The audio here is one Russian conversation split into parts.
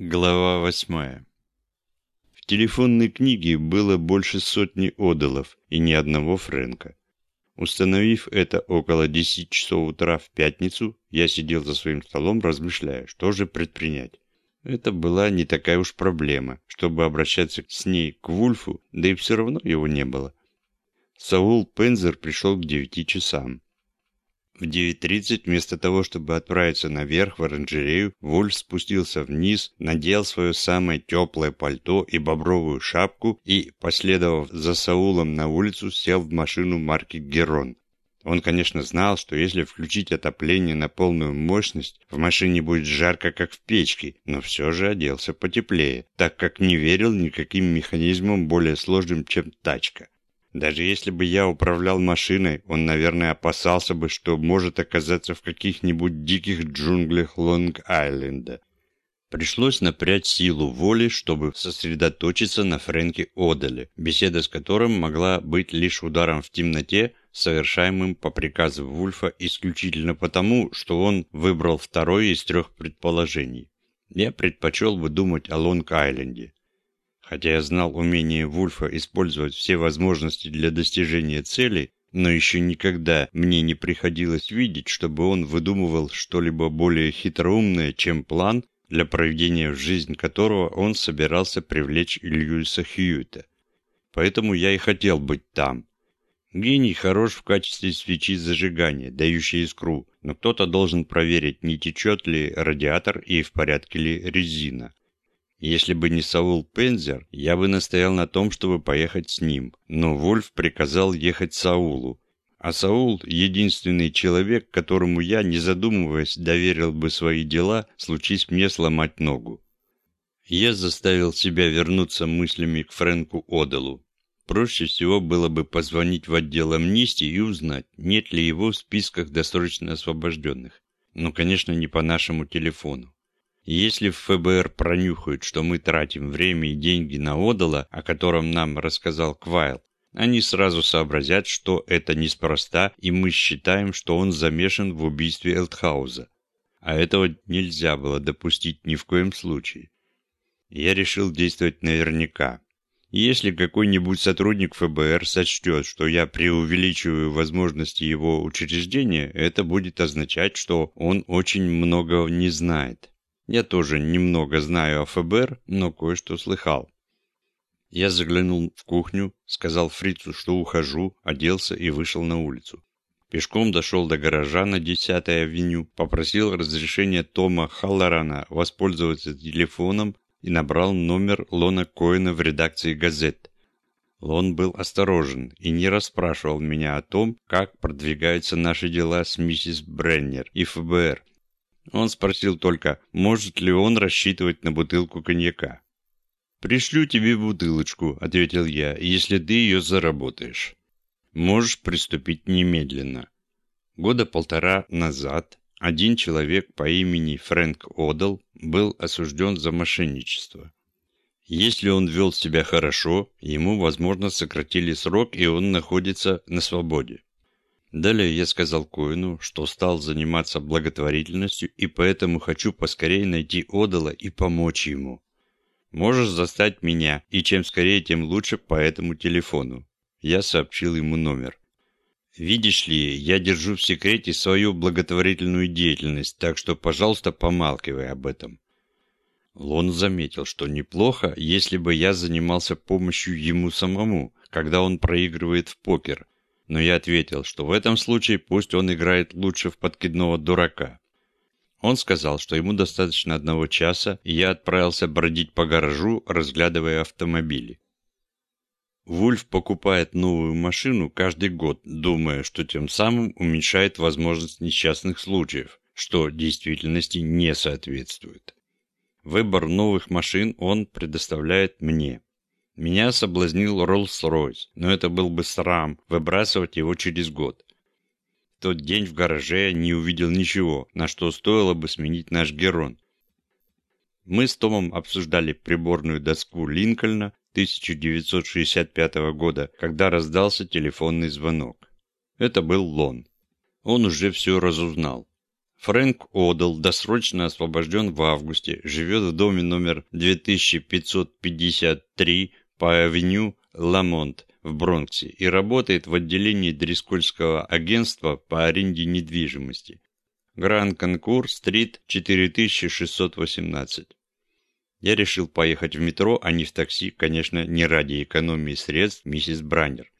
Глава восьмая. В телефонной книге было больше сотни одалов и ни одного Фрэнка. Установив это около 10 часов утра в пятницу, я сидел за своим столом, размышляя, что же предпринять. Это была не такая уж проблема, чтобы обращаться с ней к Вульфу, да и все равно его не было. Саул Пензер пришел к 9 часам. В 9.30 вместо того, чтобы отправиться наверх в оранжерею, Вольф спустился вниз, надел свое самое теплое пальто и бобровую шапку и, последовав за Саулом на улицу, сел в машину марки «Герон». Он, конечно, знал, что если включить отопление на полную мощность, в машине будет жарко, как в печке, но все же оделся потеплее, так как не верил никаким механизмам более сложным, чем тачка. Даже если бы я управлял машиной, он, наверное, опасался бы, что может оказаться в каких-нибудь диких джунглях Лонг-Айленда. Пришлось напрячь силу воли, чтобы сосредоточиться на Фрэнке Оделе, беседа с которым могла быть лишь ударом в темноте, совершаемым по приказу Вульфа исключительно потому, что он выбрал второе из трех предположений. Я предпочел бы думать о Лонг-Айленде. Хотя я знал умение Вульфа использовать все возможности для достижения цели, но еще никогда мне не приходилось видеть, чтобы он выдумывал что-либо более хитроумное, чем план, для проведения в жизнь которого он собирался привлечь Льюиса Хьюита. Поэтому я и хотел быть там. Гений хорош в качестве свечи зажигания, дающей искру, но кто-то должен проверить, не течет ли радиатор и в порядке ли резина. Если бы не Саул Пензер, я бы настоял на том, чтобы поехать с ним. Но Вольф приказал ехать Саулу. А Саул – единственный человек, которому я, не задумываясь, доверил бы свои дела, случись мне сломать ногу. Я заставил себя вернуться мыслями к Фрэнку Оделу. Проще всего было бы позвонить в отдел амнистии и узнать, нет ли его в списках досрочно освобожденных. Но, конечно, не по нашему телефону. Если в ФБР пронюхают, что мы тратим время и деньги на Одала, о котором нам рассказал Квайл, они сразу сообразят, что это неспроста, и мы считаем, что он замешан в убийстве Элтхауза. А этого нельзя было допустить ни в коем случае. Я решил действовать наверняка. Если какой-нибудь сотрудник ФБР сочтет, что я преувеличиваю возможности его учреждения, это будет означать, что он очень многого не знает. Я тоже немного знаю о ФБР, но кое-что слыхал. Я заглянул в кухню, сказал Фрицу, что ухожу, оделся и вышел на улицу. Пешком дошел до гаража на 10-й авеню, попросил разрешения Тома Халлорана воспользоваться телефоном и набрал номер Лона Коэна в редакции газет. Лон был осторожен и не расспрашивал меня о том, как продвигаются наши дела с миссис Бреннер и ФБР, он спросил только, может ли он рассчитывать на бутылку коньяка. «Пришлю тебе бутылочку», — ответил я, — «если ты ее заработаешь. Можешь приступить немедленно». Года полтора назад один человек по имени Фрэнк Одал был осужден за мошенничество. Если он вел себя хорошо, ему, возможно, сократили срок, и он находится на свободе. Далее я сказал Коину, что стал заниматься благотворительностью и поэтому хочу поскорее найти Одала и помочь ему. Можешь застать меня, и чем скорее, тем лучше по этому телефону. Я сообщил ему номер. Видишь ли, я держу в секрете свою благотворительную деятельность, так что, пожалуйста, помалкивай об этом. Лон заметил, что неплохо, если бы я занимался помощью ему самому, когда он проигрывает в покер – но я ответил, что в этом случае пусть он играет лучше в подкидного дурака. Он сказал, что ему достаточно одного часа, и я отправился бродить по гаражу, разглядывая автомобили. Вульф покупает новую машину каждый год, думая, что тем самым уменьшает возможность несчастных случаев, что действительности не соответствует. Выбор новых машин он предоставляет мне. Меня соблазнил Роллс-Ройс, но это был бы срам выбрасывать его через год. В тот день в гараже я не увидел ничего, на что стоило бы сменить наш Герон. Мы с Томом обсуждали приборную доску Линкольна 1965 года, когда раздался телефонный звонок. Это был Лон. Он уже все разузнал. Фрэнк Одел досрочно освобожден в августе, живет в доме номер 2553 по авеню Ламонт в Бронксе и работает в отделении Дрискольского агентства по аренде недвижимости. Гран Конкур, стрит 4618. Я решил поехать в метро, а не в такси, конечно, не ради экономии средств миссис Браннер.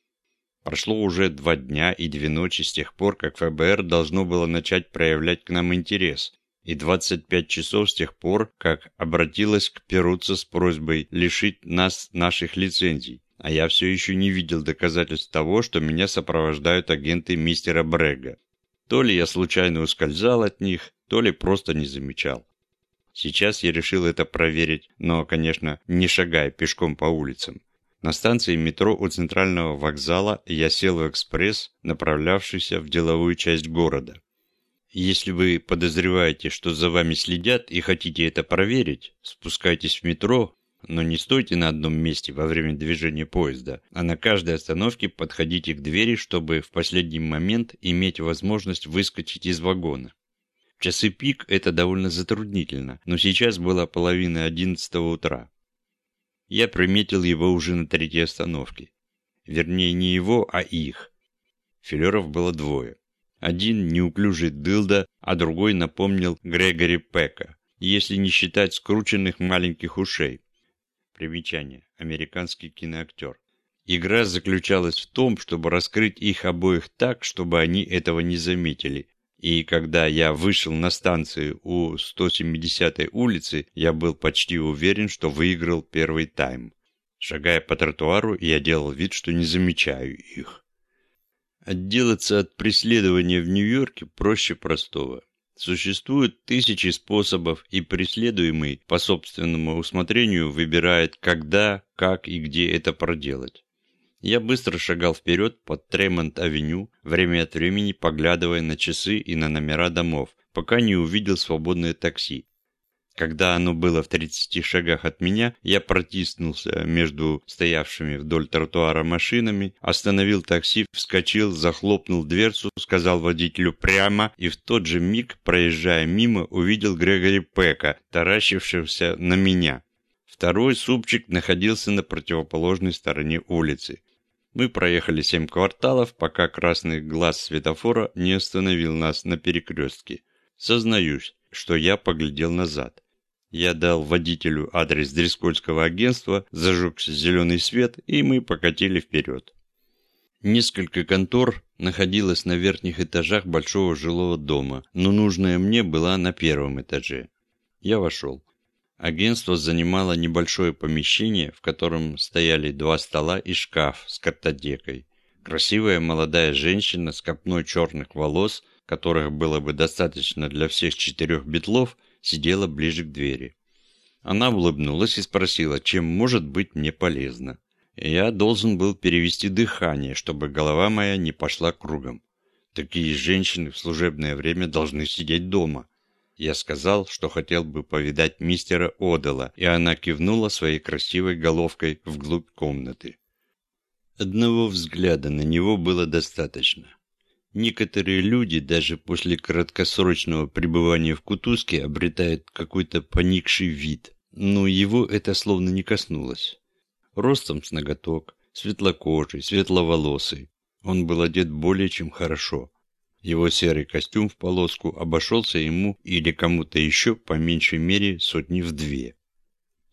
Прошло уже два дня и две ночи с тех пор, как ФБР должно было начать проявлять к нам интерес, и 25 часов с тех пор, как обратилась к Перуца с просьбой лишить нас наших лицензий, а я все еще не видел доказательств того, что меня сопровождают агенты мистера Брега. То ли я случайно ускользал от них, то ли просто не замечал. Сейчас я решил это проверить, но, конечно, не шагая пешком по улицам. На станции метро у центрального вокзала я сел в экспресс, направлявшийся в деловую часть города. Если вы подозреваете, что за вами следят и хотите это проверить, спускайтесь в метро, но не стойте на одном месте во время движения поезда, а на каждой остановке подходите к двери, чтобы в последний момент иметь возможность выскочить из вагона. В часы пик это довольно затруднительно, но сейчас была половина одиннадцатого утра. Я приметил его уже на третьей остановке. Вернее, не его, а их. Филеров было двое. Один неуклюжий дылда, а другой напомнил Грегори Пека, если не считать скрученных маленьких ушей. Примечание. Американский киноактер. Игра заключалась в том, чтобы раскрыть их обоих так, чтобы они этого не заметили, и когда я вышел на станцию у 170-й улицы, я был почти уверен, что выиграл первый тайм. Шагая по тротуару, я делал вид, что не замечаю их. Отделаться от преследования в Нью-Йорке проще простого. Существуют тысячи способов, и преследуемый по собственному усмотрению выбирает, когда, как и где это проделать. Я быстро шагал вперед под Тремонт-авеню, время от времени поглядывая на часы и на номера домов, пока не увидел свободное такси. Когда оно было в 30 шагах от меня, я протиснулся между стоявшими вдоль тротуара машинами, остановил такси, вскочил, захлопнул дверцу, сказал водителю прямо и в тот же миг, проезжая мимо, увидел Грегори Пека, таращившегося на меня. Второй супчик находился на противоположной стороне улицы. Мы проехали семь кварталов, пока красный глаз светофора не остановил нас на перекрестке. Сознаюсь, что я поглядел назад. Я дал водителю адрес Дрескольского агентства, зажегся зеленый свет, и мы покатили вперед. Несколько контор находилось на верхних этажах большого жилого дома, но нужная мне была на первом этаже. Я вошел. Агентство занимало небольшое помещение, в котором стояли два стола и шкаф с картотекой. Красивая молодая женщина с копной черных волос, которых было бы достаточно для всех четырех битлов, сидела ближе к двери. Она улыбнулась и спросила, чем может быть мне полезно. Я должен был перевести дыхание, чтобы голова моя не пошла кругом. Такие женщины в служебное время должны сидеть дома. Я сказал, что хотел бы повидать мистера Одела, и она кивнула своей красивой головкой вглубь комнаты. Одного взгляда на него было достаточно. Некоторые люди даже после краткосрочного пребывания в кутузке обретают какой-то поникший вид, но его это словно не коснулось. Ростом с ноготок, светлокожий, светловолосый. Он был одет более чем хорошо. Его серый костюм в полоску обошелся ему или кому-то еще по меньшей мере сотни в две.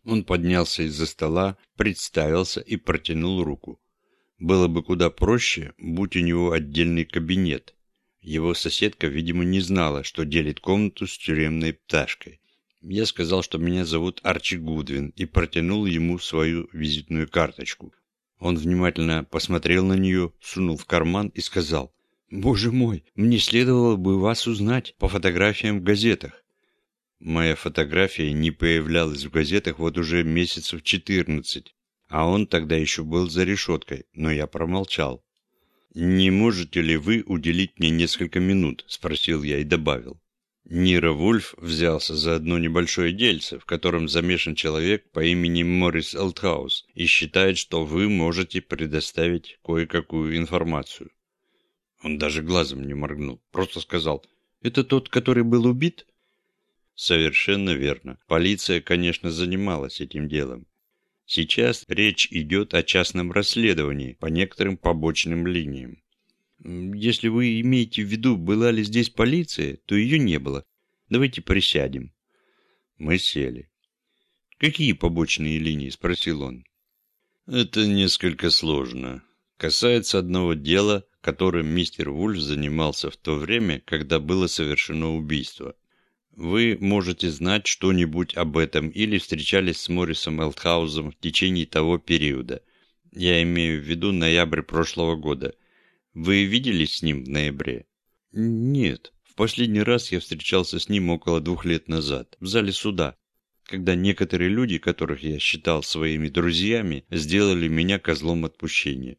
Он поднялся из-за стола, представился и протянул руку. Было бы куда проще, будь у него отдельный кабинет. Его соседка, видимо, не знала, что делит комнату с тюремной пташкой. Я сказал, что меня зовут Арчи Гудвин, и протянул ему свою визитную карточку. Он внимательно посмотрел на нее, сунул в карман и сказал, «Боже мой, мне следовало бы вас узнать по фотографиям в газетах». Моя фотография не появлялась в газетах вот уже месяцев четырнадцать, а он тогда еще был за решеткой, но я промолчал. «Не можете ли вы уделить мне несколько минут?» – спросил я и добавил. Нира Вульф взялся за одно небольшое дельце, в котором замешан человек по имени Моррис Элтхаус, и считает, что вы можете предоставить кое-какую информацию. Он даже глазом не моргнул, просто сказал Это тот, который был убит? Совершенно верно. Полиция, конечно, занималась этим делом. Сейчас речь идет о частном расследовании по некоторым побочным линиям. Если вы имеете в виду, была ли здесь полиция, то ее не было. Давайте присядем. Мы сели. «Какие побочные линии?» – спросил он. «Это несколько сложно. Касается одного дела, которым мистер Вульф занимался в то время, когда было совершено убийство. Вы можете знать что-нибудь об этом или встречались с Моррисом Элтхаузом в течение того периода. Я имею в виду ноябрь прошлого года. Вы виделись с ним в ноябре? Нет. В последний раз я встречался с ним около двух лет назад, в зале суда, когда некоторые люди, которых я считал своими друзьями, сделали меня козлом отпущения.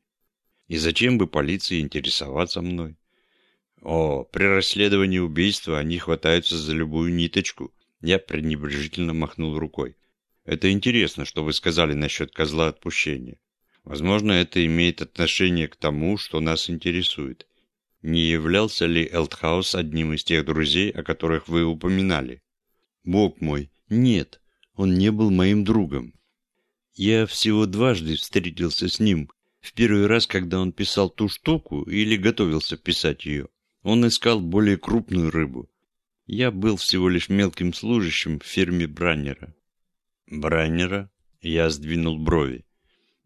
И зачем бы полиции интересоваться мной? О, при расследовании убийства они хватаются за любую ниточку. Я пренебрежительно махнул рукой. Это интересно, что вы сказали насчет козла отпущения. Возможно, это имеет отношение к тому, что нас интересует. Не являлся ли Элтхаус одним из тех друзей, о которых вы упоминали? Бог мой, нет, он не был моим другом. Я всего дважды встретился с ним. В первый раз, когда он писал ту штуку или готовился писать ее. Он искал более крупную рыбу. Я был всего лишь мелким служащим в фирме Браннера. Браннера? Я сдвинул брови.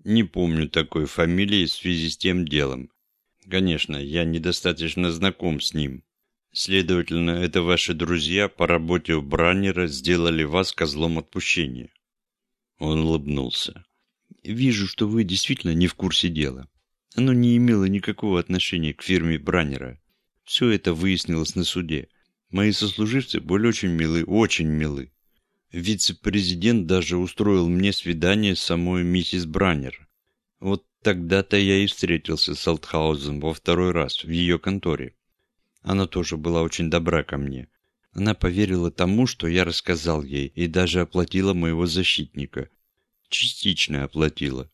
Не помню такой фамилии в связи с тем делом. Конечно, я недостаточно знаком с ним. Следовательно, это ваши друзья по работе у Браннера сделали вас козлом отпущения. Он улыбнулся. Вижу, что вы действительно не в курсе дела. Оно не имело никакого отношения к фирме Браннера. Все это выяснилось на суде. Мои сослуживцы были очень милы, очень милы. Вице-президент даже устроил мне свидание с самой миссис Браннер. Вот Тогда-то я и встретился с Алтхаузен во второй раз в ее конторе. Она тоже была очень добра ко мне. Она поверила тому, что я рассказал ей, и даже оплатила моего защитника. Частично оплатила.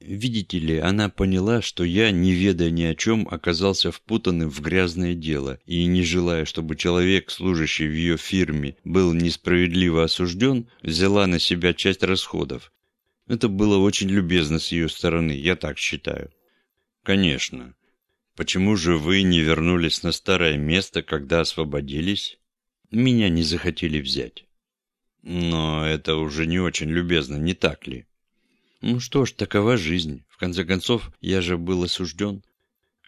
Видите ли, она поняла, что я, не ведая ни о чем, оказался впутанным в грязное дело, и, не желая, чтобы человек, служащий в ее фирме, был несправедливо осужден, взяла на себя часть расходов, это было очень любезно с ее стороны, я так считаю. Конечно. Почему же вы не вернулись на старое место, когда освободились? Меня не захотели взять. Но это уже не очень любезно, не так ли? Ну что ж, такова жизнь. В конце концов, я же был осужден.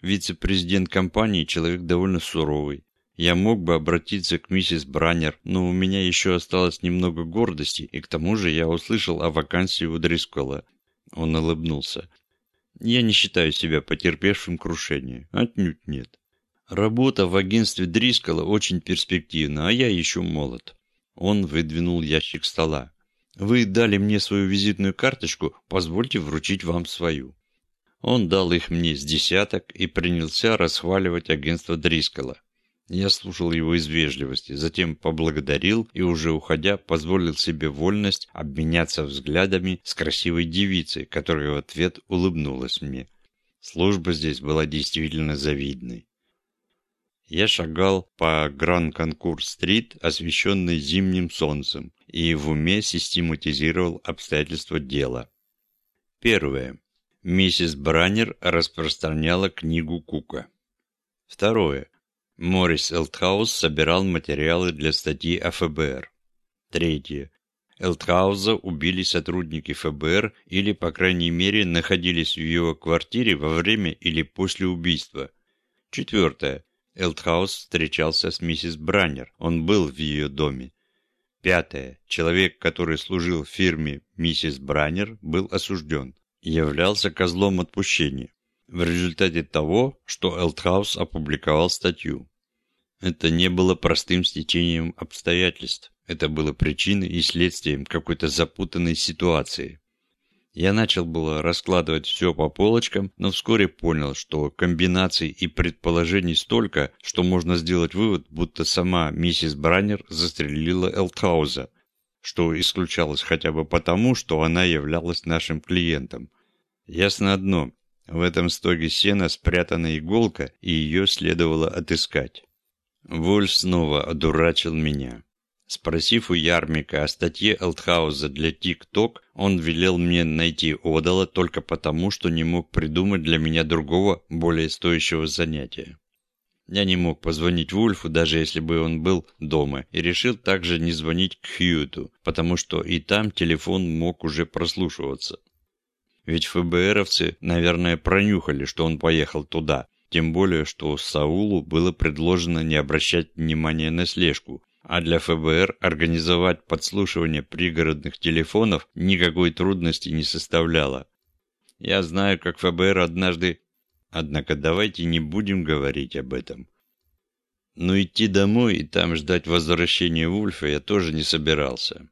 Вице-президент компании человек довольно суровый. Я мог бы обратиться к миссис Браннер, но у меня еще осталось немного гордости, и к тому же я услышал о вакансии у Дрискола. Он улыбнулся. Я не считаю себя потерпевшим крушение. Отнюдь нет. Работа в агентстве Дрискола очень перспективна, а я еще молод. Он выдвинул ящик стола. Вы дали мне свою визитную карточку, позвольте вручить вам свою. Он дал их мне с десяток и принялся расхваливать агентство Дрискола. Я слушал его из вежливости, затем поблагодарил и, уже уходя, позволил себе вольность обменяться взглядами с красивой девицей, которая в ответ улыбнулась мне. Служба здесь была действительно завидной. Я шагал по Гран-Конкур-стрит, освещенной зимним солнцем, и в уме систематизировал обстоятельства дела. Первое. Миссис Браннер распространяла книгу Кука. Второе. Моррис Элтхаус собирал материалы для статьи о ФБР. Третье. Элтхауза убили сотрудники ФБР или, по крайней мере, находились в его квартире во время или после убийства. Четвертое. Элтхаус встречался с миссис Браннер. Он был в ее доме. Пятое. Человек, который служил в фирме миссис Браннер, был осужден. Являлся козлом отпущения в результате того, что Элтхаус опубликовал статью. Это не было простым стечением обстоятельств. Это было причиной и следствием какой-то запутанной ситуации. Я начал было раскладывать все по полочкам, но вскоре понял, что комбинаций и предположений столько, что можно сделать вывод, будто сама миссис Браннер застрелила Элтхауза, что исключалось хотя бы потому, что она являлась нашим клиентом. Ясно одно, в этом стоге сена спрятана иголка, и ее следовало отыскать. Вольф снова одурачил меня. Спросив у Ярмика о статье Элтхауза для ТикТок, он велел мне найти Одала только потому, что не мог придумать для меня другого, более стоящего занятия. Я не мог позвонить Вульфу, даже если бы он был дома, и решил также не звонить к Хьюиту, потому что и там телефон мог уже прослушиваться. Ведь ФБРовцы, наверное, пронюхали, что он поехал туда, тем более, что Саулу было предложено не обращать внимания на слежку, а для ФБР организовать подслушивание пригородных телефонов никакой трудности не составляло. Я знаю, как ФБР однажды... Однако давайте не будем говорить об этом. Но идти домой и там ждать возвращения Вульфа я тоже не собирался.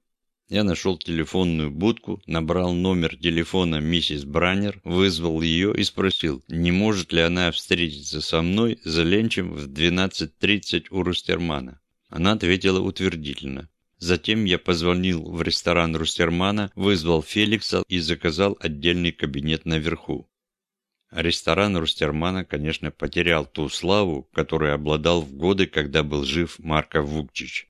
Я нашел телефонную будку, набрал номер телефона миссис Браннер, вызвал ее и спросил, не может ли она встретиться со мной за ленчем в 12.30 у Рустермана. Она ответила утвердительно. Затем я позвонил в ресторан Рустермана, вызвал Феликса и заказал отдельный кабинет наверху. Ресторан Рустермана, конечно, потерял ту славу, которой обладал в годы, когда был жив Марко Вукчич.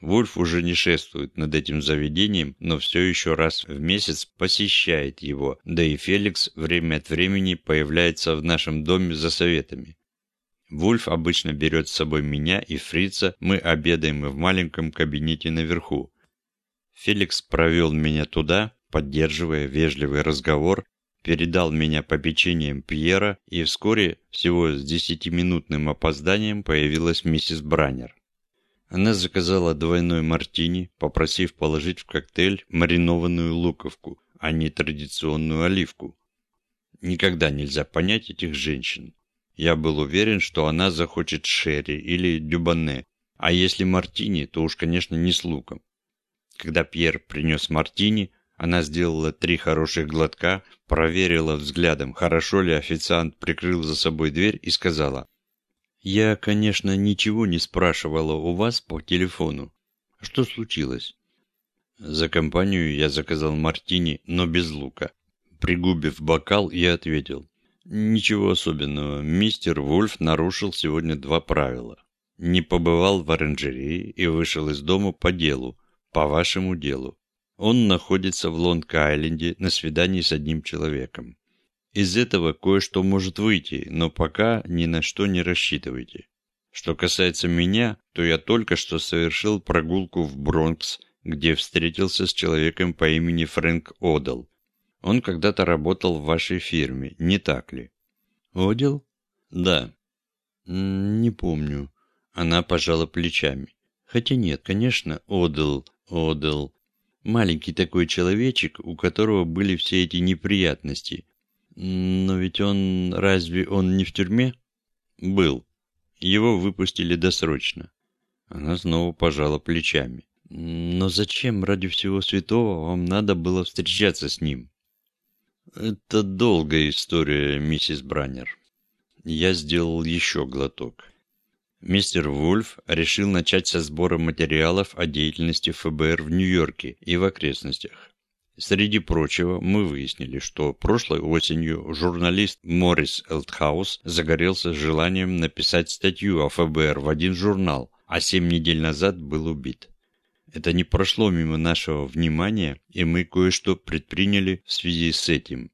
Вульф уже не шествует над этим заведением, но все еще раз в месяц посещает его, да и Феликс время от времени появляется в нашем доме за советами. Вульф обычно берет с собой меня и Фрица, мы обедаем в маленьком кабинете наверху. Феликс провел меня туда, поддерживая вежливый разговор, передал меня попечением Пьера, и вскоре, всего с десятиминутным опозданием, появилась миссис Браннер. Она заказала двойной мартини, попросив положить в коктейль маринованную луковку, а не традиционную оливку. Никогда нельзя понять этих женщин. Я был уверен, что она захочет шерри или дюбане, а если мартини, то уж, конечно, не с луком. Когда Пьер принес мартини, она сделала три хороших глотка, проверила взглядом, хорошо ли официант прикрыл за собой дверь и сказала, «Я, конечно, ничего не спрашивала у вас по телефону. Что случилось?» За компанию я заказал мартини, но без лука. Пригубив бокал, я ответил, Ничего особенного. Мистер Вульф нарушил сегодня два правила. Не побывал в оранжерее и вышел из дома по делу, по вашему делу. Он находится в Лонг-Айленде на свидании с одним человеком. Из этого кое-что может выйти, но пока ни на что не рассчитывайте. Что касается меня, то я только что совершил прогулку в Бронкс, где встретился с человеком по имени Фрэнк Одал, он когда-то работал в вашей фирме, не так ли? Одел? Да. Не помню. Она пожала плечами. Хотя нет, конечно, Одел, Одел. Маленький такой человечек, у которого были все эти неприятности. Но ведь он... Разве он не в тюрьме? Был. Его выпустили досрочно. Она снова пожала плечами. Но зачем ради всего святого вам надо было встречаться с ним? Это долгая история, миссис Браннер. Я сделал еще глоток. Мистер Вульф решил начать со сбора материалов о деятельности ФБР в Нью-Йорке и в окрестностях. Среди прочего, мы выяснили, что прошлой осенью журналист Моррис Элтхаус загорелся желанием написать статью о ФБР в один журнал, а семь недель назад был убит. Это не прошло мимо нашего внимания, и мы кое-что предприняли в связи с этим.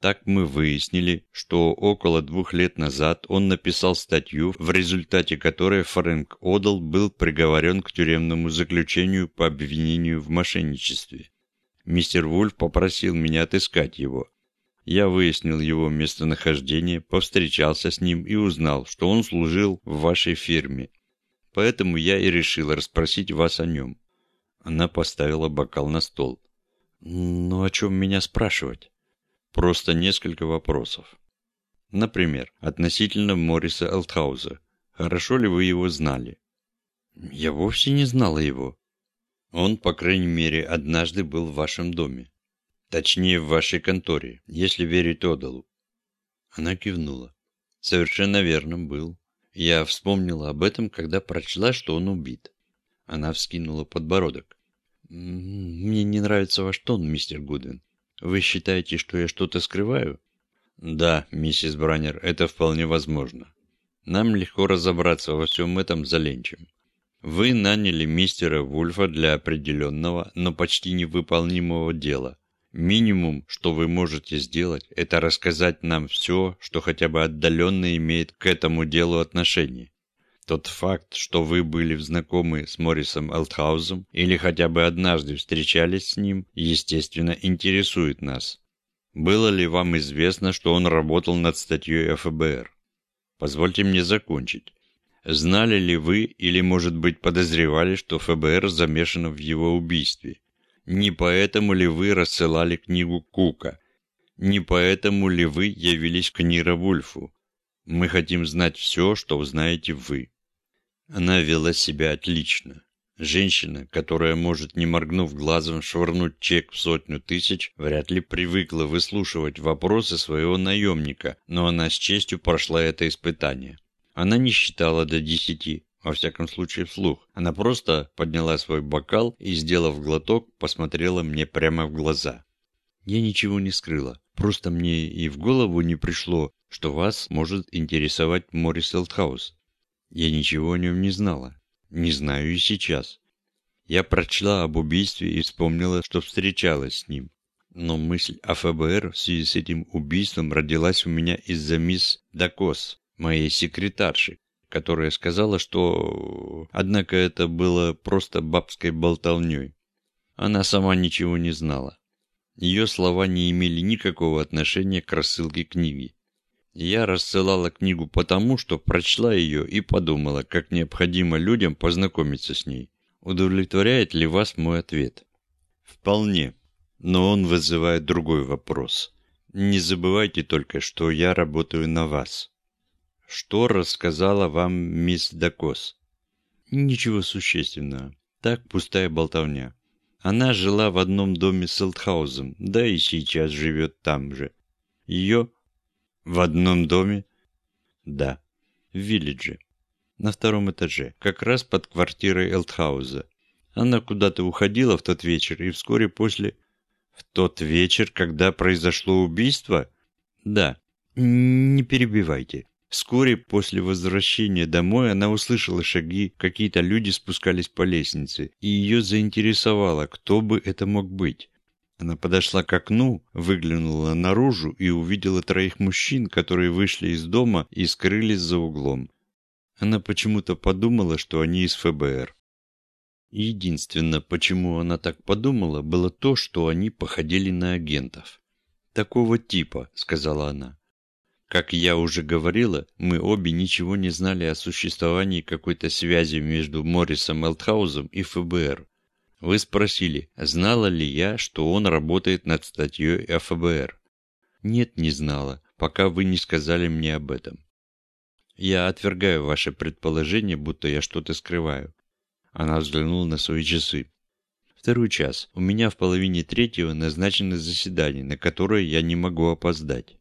Так мы выяснили, что около двух лет назад он написал статью, в результате которой Фрэнк Одал был приговорен к тюремному заключению по обвинению в мошенничестве. Мистер Вульф попросил меня отыскать его. Я выяснил его местонахождение, повстречался с ним и узнал, что он служил в вашей фирме. Поэтому я и решил расспросить вас о нем. Она поставила бокал на стол. «Ну, о чем меня спрашивать?» «Просто несколько вопросов. Например, относительно Мориса Элтхауза. Хорошо ли вы его знали?» «Я вовсе не знала его». «Он, по крайней мере, однажды был в вашем доме. Точнее, в вашей конторе, если верить Одалу». Она кивнула. «Совершенно верно, был. Я вспомнила об этом, когда прочла, что он убит. Она вскинула подбородок. «Мне не нравится ваш тон, мистер Гудвин. Вы считаете, что я что-то скрываю?» «Да, миссис Браннер, это вполне возможно. Нам легко разобраться во всем этом за ленчем. Вы наняли мистера Вульфа для определенного, но почти невыполнимого дела. Минимум, что вы можете сделать, это рассказать нам все, что хотя бы отдаленно имеет к этому делу отношение. Тот факт, что вы были знакомы с Моррисом Элтхаузом или хотя бы однажды встречались с ним, естественно, интересует нас. Было ли вам известно, что он работал над статьей ФБР? Позвольте мне закончить. Знали ли вы или, может быть, подозревали, что ФБР замешано в его убийстве? Не поэтому ли вы рассылали книгу Кука? Не поэтому ли вы явились к Нира Вульфу? Мы хотим знать все, что узнаете вы. Она вела себя отлично. Женщина, которая может, не моргнув глазом, швырнуть чек в сотню тысяч, вряд ли привыкла выслушивать вопросы своего наемника, но она с честью прошла это испытание. Она не считала до десяти, во всяком случае вслух. Она просто подняла свой бокал и, сделав глоток, посмотрела мне прямо в глаза. Я ничего не скрыла. Просто мне и в голову не пришло, что вас может интересовать Моррис Элтхаус. Я ничего о нем не знала. Не знаю и сейчас. Я прочла об убийстве и вспомнила, что встречалась с ним. Но мысль о ФБР в связи с этим убийством родилась у меня из-за мисс Дакос, моей секретарши, которая сказала, что... Однако это было просто бабской болтовней. Она сама ничего не знала. Ее слова не имели никакого отношения к рассылке книги. Я рассылала книгу потому, что прочла ее и подумала, как необходимо людям познакомиться с ней. Удовлетворяет ли вас мой ответ? Вполне. Но он вызывает другой вопрос. Не забывайте только, что я работаю на вас. Что рассказала вам мисс Дакос? Ничего существенного. Так пустая болтовня. Она жила в одном доме с Элтхаузом, да и сейчас живет там же. Ее в одном доме? Да, в Виллидже. На втором этаже, как раз под квартирой Элтхауза. Она куда-то уходила в тот вечер и вскоре после... В тот вечер, когда произошло убийство? Да. Не перебивайте. Вскоре после возвращения домой она услышала шаги, какие-то люди спускались по лестнице, и ее заинтересовало, кто бы это мог быть. Она подошла к окну, выглянула наружу и увидела троих мужчин, которые вышли из дома и скрылись за углом. Она почему-то подумала, что они из ФБР. Единственное, почему она так подумала, было то, что они походили на агентов. «Такого типа», — сказала она. Как я уже говорила, мы обе ничего не знали о существовании какой-то связи между Моррисом Элтхаузом и ФБР. Вы спросили, знала ли я, что он работает над статьей ФБР? Нет, не знала, пока вы не сказали мне об этом. Я отвергаю ваше предположение, будто я что-то скрываю. Она взглянула на свои часы. Второй час. У меня в половине третьего назначено заседание, на которое я не могу опоздать.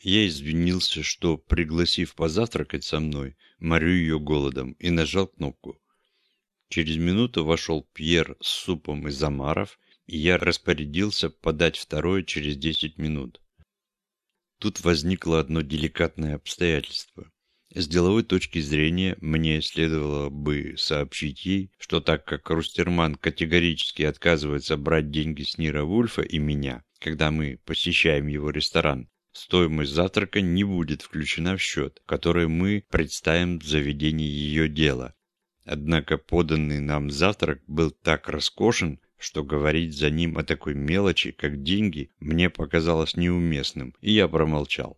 Я извинился, что, пригласив позавтракать со мной, морю ее голодом, и нажал кнопку. Через минуту вошел Пьер с супом из омаров, и я распорядился подать второе через десять минут. Тут возникло одно деликатное обстоятельство. С деловой точки зрения мне следовало бы сообщить ей, что так как Рустерман категорически отказывается брать деньги с Нира Вульфа и меня, когда мы посещаем его ресторан, стоимость завтрака не будет включена в счет, который мы представим в заведении ее дела, Однако поданный нам завтрак был так роскошен, что говорить за ним о такой мелочи, как деньги, мне показалось неуместным, и я промолчал.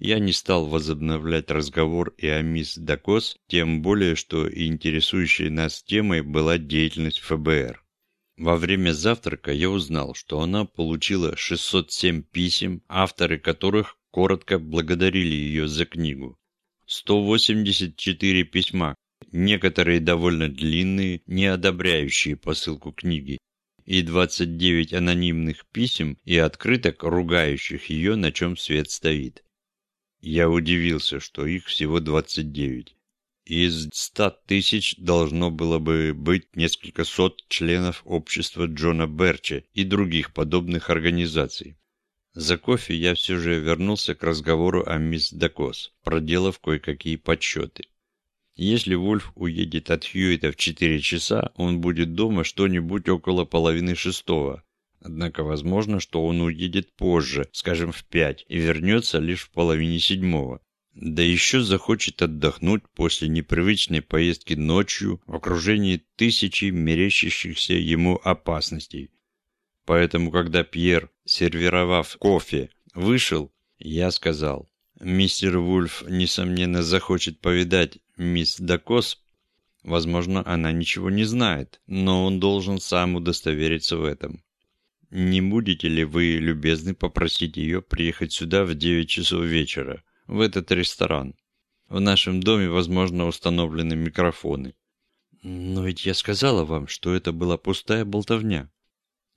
Я не стал возобновлять разговор и о мисс Дакос, тем более, что интересующей нас темой была деятельность ФБР. Во время завтрака я узнал, что она получила 607 писем, авторы которых коротко благодарили ее за книгу. 184 письма, некоторые довольно длинные, не одобряющие посылку книги, и 29 анонимных писем и открыток, ругающих ее, на чем свет стоит. Я удивился, что их всего 29. Из 100 тысяч должно было бы быть несколько сот членов общества Джона Берча и других подобных организаций. За кофе я все же вернулся к разговору о мисс Дакос, проделав кое-какие подсчеты. Если Вольф уедет от Хьюита в 4 часа, он будет дома что-нибудь около половины шестого. Однако возможно, что он уедет позже, скажем в 5, и вернется лишь в половине седьмого. Да еще захочет отдохнуть после непривычной поездки ночью в окружении тысячи мерещащихся ему опасностей. Поэтому, когда Пьер, сервировав кофе, вышел, я сказал, «Мистер Вульф, несомненно, захочет повидать мисс Дакос. Возможно, она ничего не знает, но он должен сам удостовериться в этом. Не будете ли вы любезны попросить ее приехать сюда в 9 часов вечера, в этот ресторан? В нашем доме, возможно, установлены микрофоны. Но ведь я сказала вам, что это была пустая болтовня.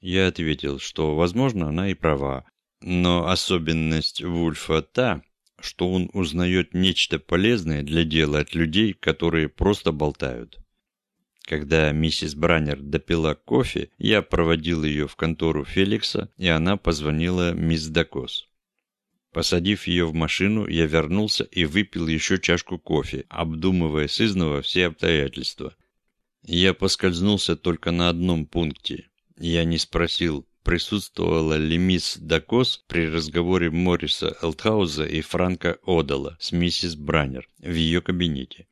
Я ответил, что, возможно, она и права. Но особенность Вульфа та, что он узнает нечто полезное для дела от людей, которые просто болтают. Когда миссис Браннер допила кофе, я проводил ее в контору Феликса, и она позвонила мисс Дакос. Посадив ее в машину, я вернулся и выпил еще чашку кофе, обдумывая сызнова все обстоятельства. Я поскользнулся только на одном пункте. Я не спросил, присутствовала ли мисс Дакос при разговоре Морриса Элтхауза и Франка Одала с миссис Браннер в ее кабинете.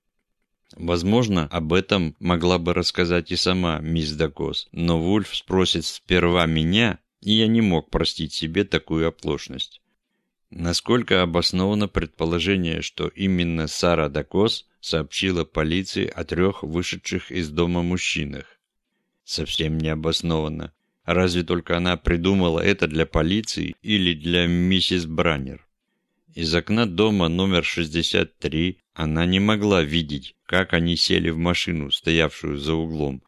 Возможно, об этом могла бы рассказать и сама мисс Дакос, но Вульф спросит сперва меня, и я не мог простить себе такую оплошность. Насколько обосновано предположение, что именно Сара Дакос сообщила полиции о трех вышедших из дома мужчинах? Совсем не обоснованно. Разве только она придумала это для полиции или для миссис Браннер. Из окна дома номер 63 она не могла видеть, как они сели в машину, стоявшую за углом,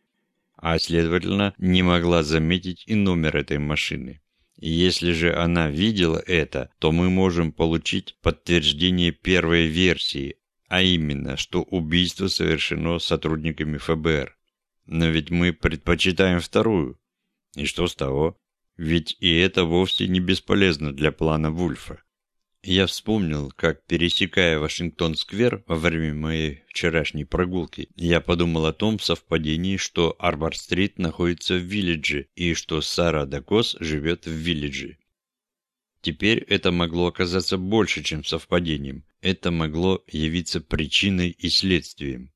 а, следовательно, не могла заметить и номер этой машины. И если же она видела это, то мы можем получить подтверждение первой версии, а именно, что убийство совершено сотрудниками ФБР. Но ведь мы предпочитаем вторую. И что с того? Ведь и это вовсе не бесполезно для плана Вульфа. Я вспомнил, как, пересекая Вашингтон-сквер во время моей вчерашней прогулки, я подумал о том совпадении, что Арбор-стрит находится в Виллидже и что Сара Дакос живет в Виллидже. Теперь это могло оказаться больше, чем совпадением. Это могло явиться причиной и следствием.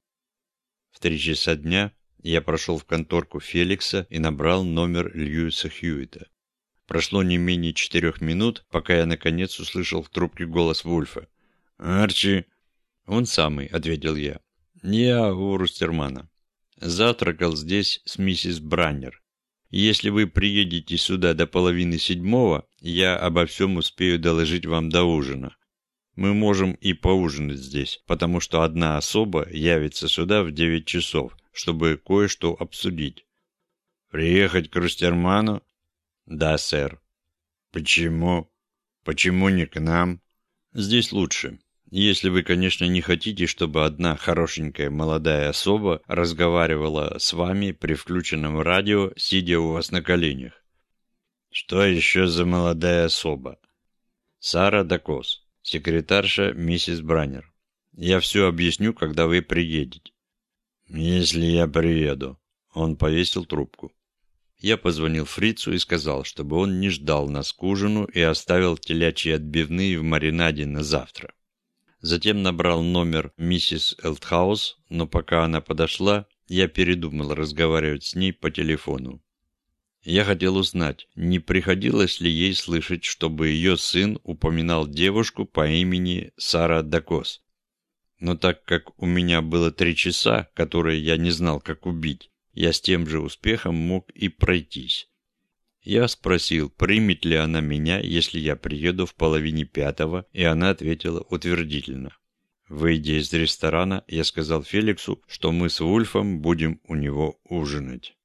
В три часа дня я прошел в конторку Феликса и набрал номер Льюиса Хьюита. Прошло не менее четырех минут, пока я наконец услышал в трубке голос Вульфа. «Арчи!» «Он самый», — ответил я. «Я у Рустермана. Завтракал здесь с миссис Браннер. Если вы приедете сюда до половины седьмого, я обо всем успею доложить вам до ужина. Мы можем и поужинать здесь, потому что одна особа явится сюда в девять часов, чтобы кое-что обсудить». «Приехать к Рустерману?» «Да, сэр». «Почему? Почему не к нам?» «Здесь лучше. Если вы, конечно, не хотите, чтобы одна хорошенькая молодая особа разговаривала с вами при включенном радио, сидя у вас на коленях». «Что еще за молодая особа?» «Сара Дакос, секретарша миссис Браннер. Я все объясню, когда вы приедете». «Если я приеду». Он повесил трубку. Я позвонил фрицу и сказал, чтобы он не ждал нас к ужину и оставил телячьи отбивные в маринаде на завтра. Затем набрал номер миссис Элтхаус, но пока она подошла, я передумал разговаривать с ней по телефону. Я хотел узнать, не приходилось ли ей слышать, чтобы ее сын упоминал девушку по имени Сара Дакос. Но так как у меня было три часа, которые я не знал, как убить, я с тем же успехом мог и пройтись. Я спросил, примет ли она меня, если я приеду в половине пятого, и она ответила утвердительно. Выйдя из ресторана, я сказал Феликсу, что мы с Вульфом будем у него ужинать.